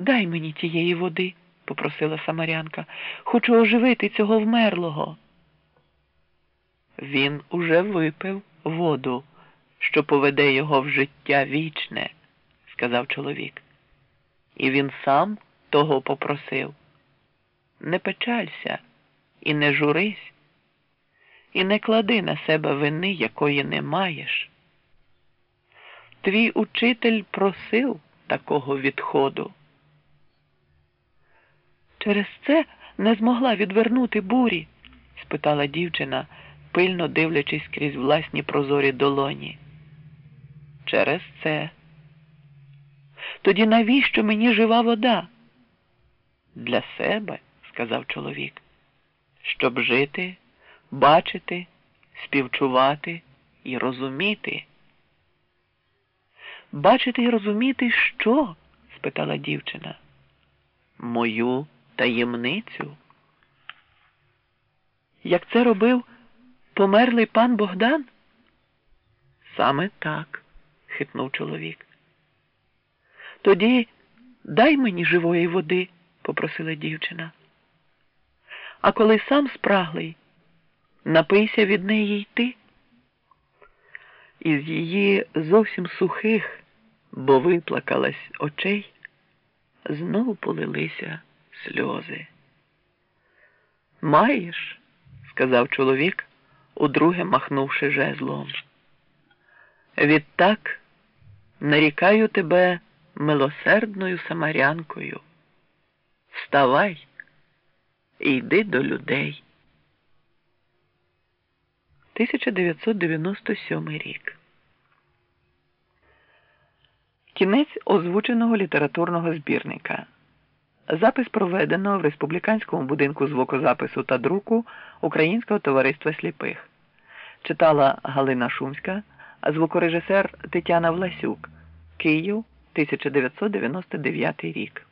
Дай мені тієї води, попросила Самарянка. Хочу оживити цього вмерлого. Він уже випив воду, що поведе його в життя вічне, сказав чоловік. І він сам того попросив. Не печалься і не журись, і не клади на себе вини, якої не маєш. Твій учитель просив такого відходу. Через це не змогла відвернути бурі? спитала дівчина, пильно дивлячись крізь власні прозорі долоні. Через це. Тоді навіщо мені жива вода? Для себе, сказав чоловік, щоб жити, бачити, співчувати і розуміти. Бачити і розуміти що? спитала дівчина. Мою таємницю. Як це робив померлий пан Богдан? Саме так, хитнув чоловік. Тоді дай мені живої води, попросила дівчина. А коли сам спраглий, напийся від неї й ти. Із її зовсім сухих, бо виплакалась очей, знову полилися сльози. Маєш, сказав чоловік, удруге махнувши жезлом. Відтак нарікаю тебе милосердною самарянкою. Вставай і йди до людей. 1997 рік. Кінець озвученого літературного збірника. Запис проведено в Республіканському будинку звукозапису та друку Українського товариства сліпих. Читала Галина Шумська, звукорежисер Тетяна Власюк. Київ, 1999 рік.